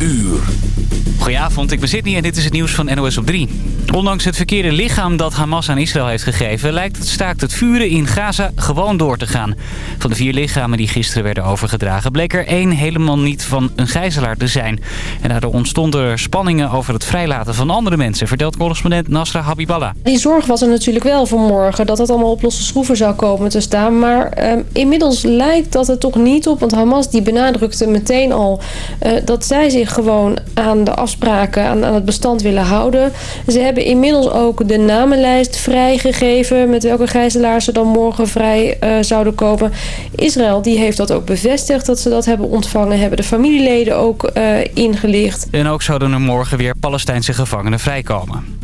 uur. Goedenavond, ik ben Sydney en dit is het nieuws van NOS op 3. Ondanks het verkeerde lichaam dat Hamas aan Israël heeft gegeven... lijkt het staakt het vuren in Gaza gewoon door te gaan. Van de vier lichamen die gisteren werden overgedragen... bleek er één helemaal niet van een gijzelaar te zijn. En daardoor ontstonden er spanningen over het vrijlaten van andere mensen... vertelt correspondent Nasra Habiballah. Die zorg was er natuurlijk wel voor morgen... dat het allemaal op losse schroeven zou komen te staan. Maar eh, inmiddels lijkt dat het toch niet op. Want Hamas die benadrukte meteen al... Uh, dat zij zich gewoon aan de afspraken, aan, aan het bestand willen houden. Ze hebben inmiddels ook de namenlijst vrijgegeven... met welke gijzelaars ze dan morgen vrij uh, zouden komen. Israël die heeft dat ook bevestigd dat ze dat hebben ontvangen. Hebben de familieleden ook uh, ingelicht. En ook zouden er morgen weer Palestijnse gevangenen vrijkomen.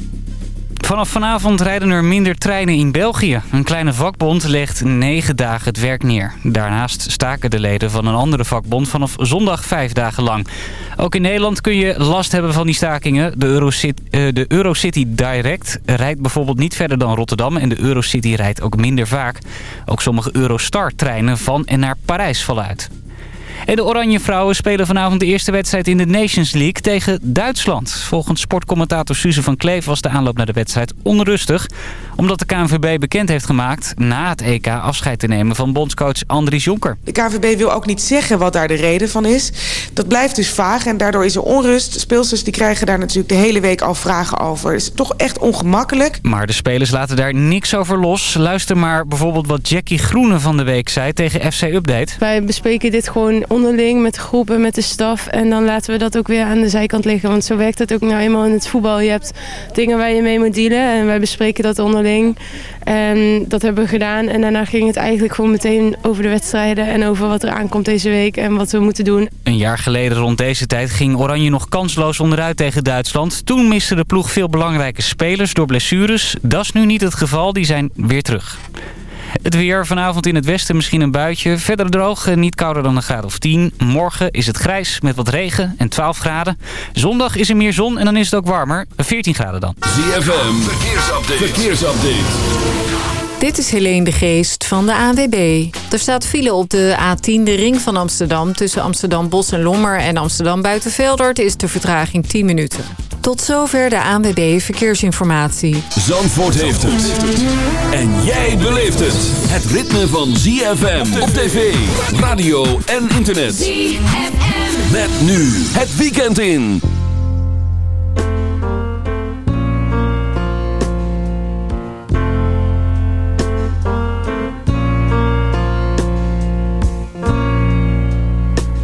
Vanaf vanavond rijden er minder treinen in België. Een kleine vakbond legt negen dagen het werk neer. Daarnaast staken de leden van een andere vakbond vanaf zondag vijf dagen lang. Ook in Nederland kun je last hebben van die stakingen. De Eurocity, uh, de Eurocity Direct rijdt bijvoorbeeld niet verder dan Rotterdam... en de Eurocity rijdt ook minder vaak. Ook sommige Eurostar-treinen van en naar Parijs vallen uit. En de Oranje Vrouwen spelen vanavond de eerste wedstrijd in de Nations League tegen Duitsland. Volgens sportcommentator Suze van Kleef was de aanloop naar de wedstrijd onrustig. Omdat de KNVB bekend heeft gemaakt na het EK afscheid te nemen van bondscoach Andries Jonker. De KNVB wil ook niet zeggen wat daar de reden van is. Dat blijft dus vaag en daardoor is er onrust. Speelsters die krijgen daar natuurlijk de hele week al vragen over. Het is toch echt ongemakkelijk. Maar de spelers laten daar niks over los. Luister maar bijvoorbeeld wat Jackie Groene van de week zei tegen FC Update. Wij bespreken dit gewoon onderling met de groepen, met de staf. En dan laten we dat ook weer aan de zijkant liggen. Want zo werkt het ook nou eenmaal in het voetbal. Je hebt dingen waar je mee moet dealen. En wij bespreken dat onderling. En dat hebben we gedaan. En daarna ging het eigenlijk gewoon meteen over de wedstrijden. En over wat er aankomt deze week en wat we moeten doen. Een jaar geleden rond deze tijd ging Oranje nog kansloos onderuit tegen Duitsland. Toen miste de ploeg veel belangrijke spelers door blessures. Dat is nu niet het geval. Die zijn weer terug. Het weer vanavond in het westen misschien een buitje. Verder droog en niet kouder dan een graad of 10. Morgen is het grijs met wat regen en 12 graden. Zondag is er meer zon en dan is het ook warmer. 14 graden dan. ZFM, verkeersupdate. verkeersupdate. Dit is Helene de Geest van de ANWB. Er staat file op de A10, de ring van Amsterdam... tussen Amsterdam Bos en Lommer en Amsterdam Buitenveldert... is de vertraging 10 minuten. Tot zover de ANWB Verkeersinformatie. Zandvoort heeft het. En jij beleeft het. Het ritme van ZFM op tv, radio en internet. ZFM. Met nu het weekend in.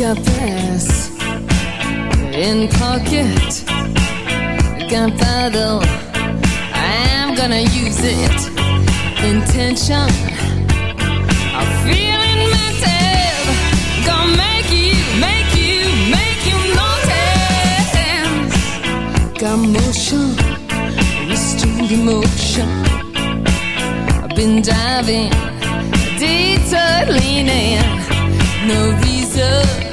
Got this in pocket. Paddle. I'm gonna use it. Intention. I'm feeling mental. Gonna make you, make you, make you notice. Got motion, restored emotion. I've been diving, detour leaning. No reason,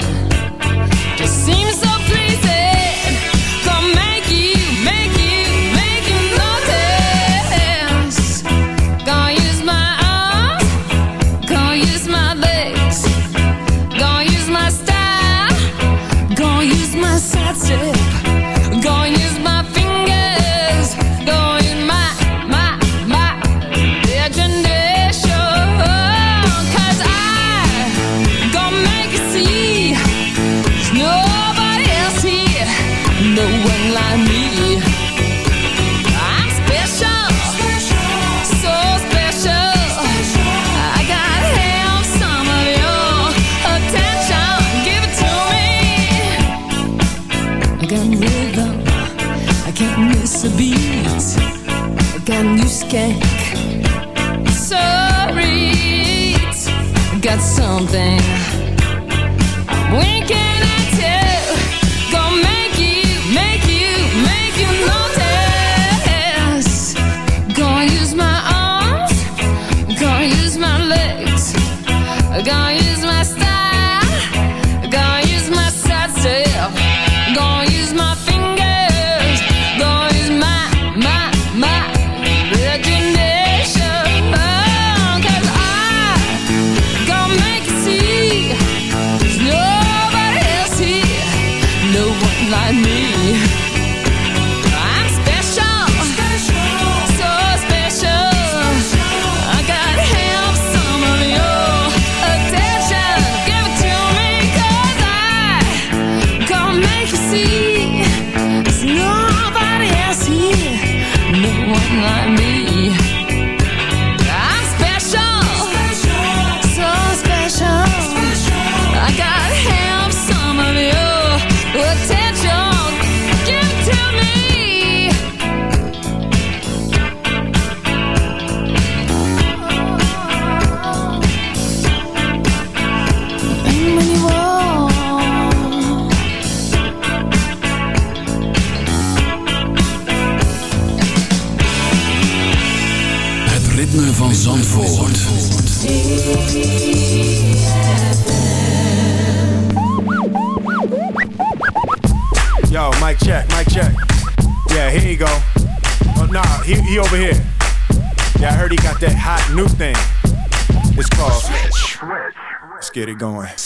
going.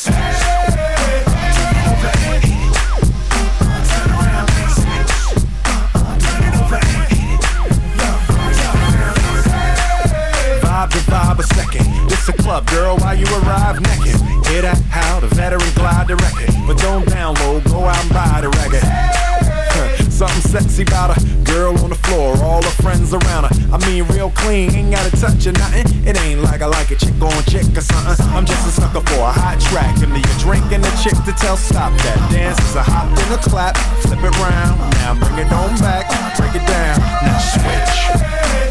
A a hot track. And you drinking a chick to tell stop that dance is a hop and a clap. Flip it round, now bring it on back, break it down, now switch.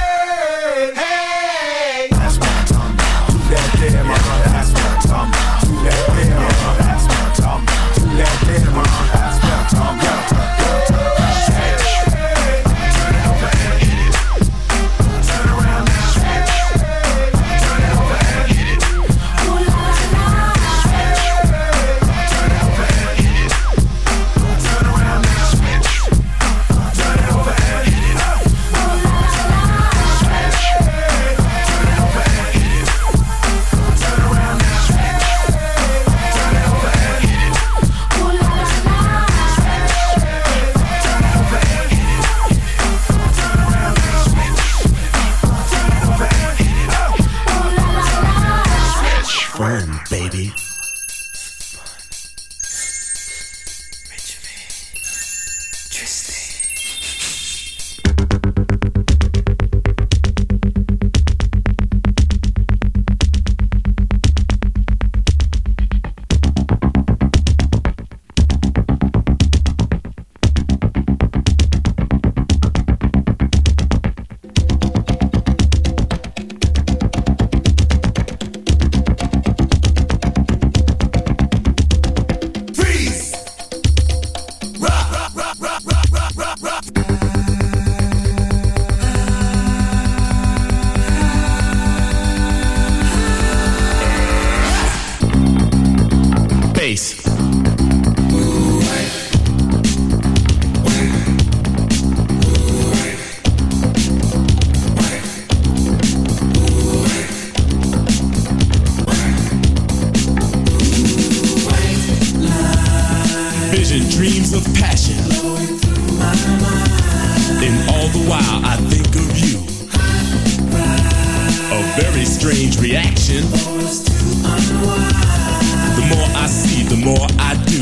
The more I see, the more I do.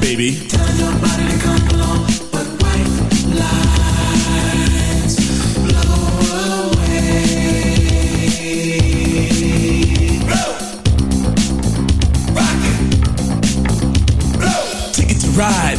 Baby. Tell your body to come along. But lights blow away. Ticket to ride,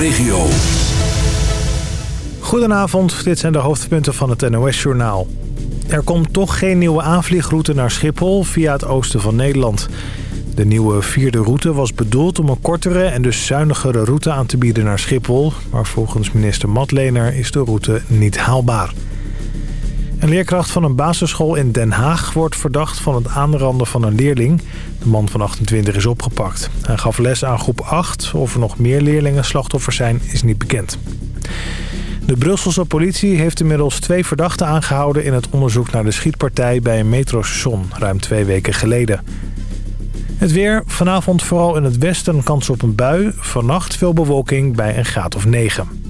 Regio. Goedenavond, dit zijn de hoofdpunten van het NOS-journaal. Er komt toch geen nieuwe aanvliegroute naar Schiphol via het oosten van Nederland. De nieuwe vierde route was bedoeld om een kortere en dus zuinigere route aan te bieden naar Schiphol. Maar volgens minister Matlener is de route niet haalbaar. Een leerkracht van een basisschool in Den Haag wordt verdacht van het aanranden van een leerling. De man van 28 is opgepakt. Hij gaf les aan groep 8. Of er nog meer leerlingen slachtoffers zijn is niet bekend. De Brusselse politie heeft inmiddels twee verdachten aangehouden... in het onderzoek naar de schietpartij bij een metrostation ruim twee weken geleden. Het weer, vanavond vooral in het westen kans op een bui. Vannacht veel bewolking bij een graad of 9.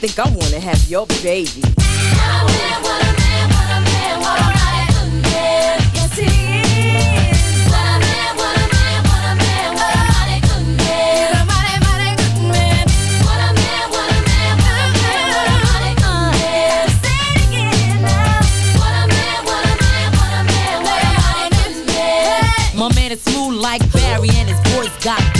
Think I wanna have your baby. Now. Man, what a man, what a man, what a man. Is like Barry and his got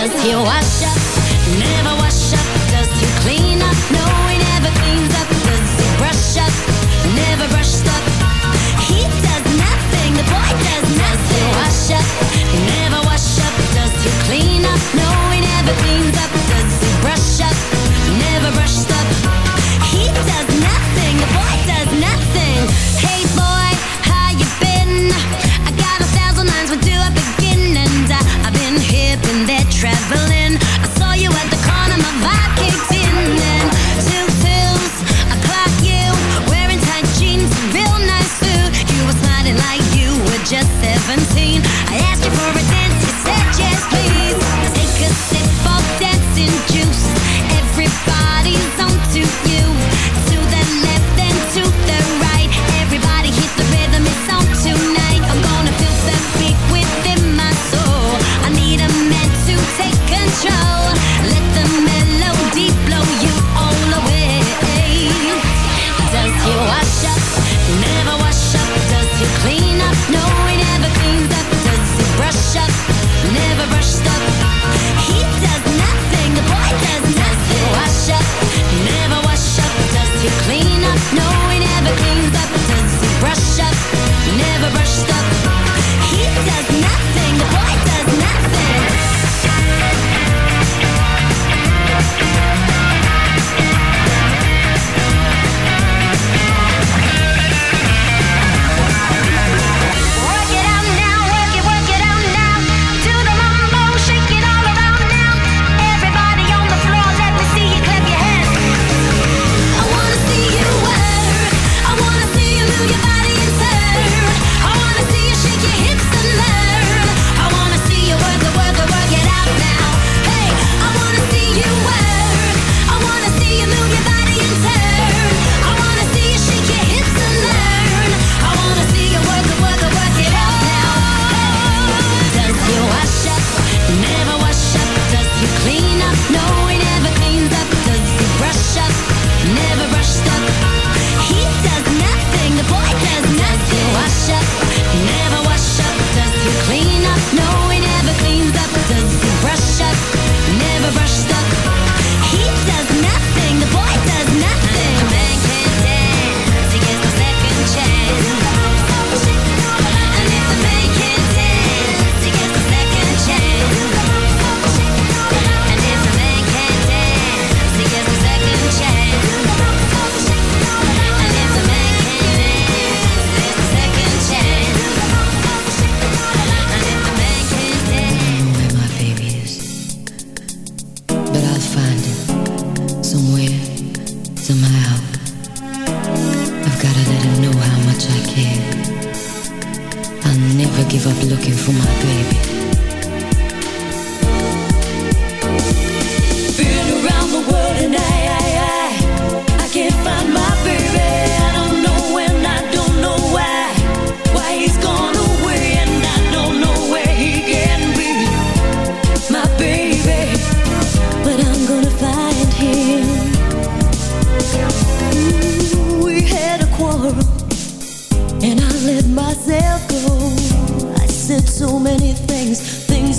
Does he wash up? Never wash up. Does he clean up? No, he never cleans up. Does he brush up? Never brush up. He does nothing. The boy does nothing. Does he wash up? Never wash up. Does he clean up? No, he never cleans up.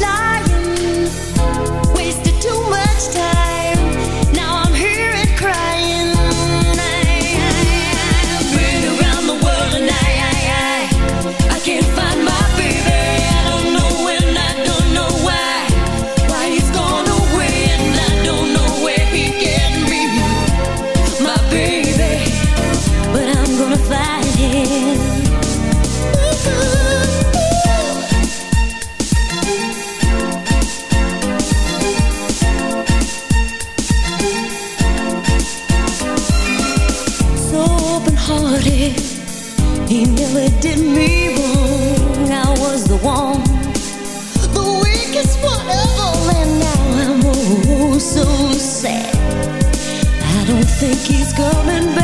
lying, wasted too much time. Coming back,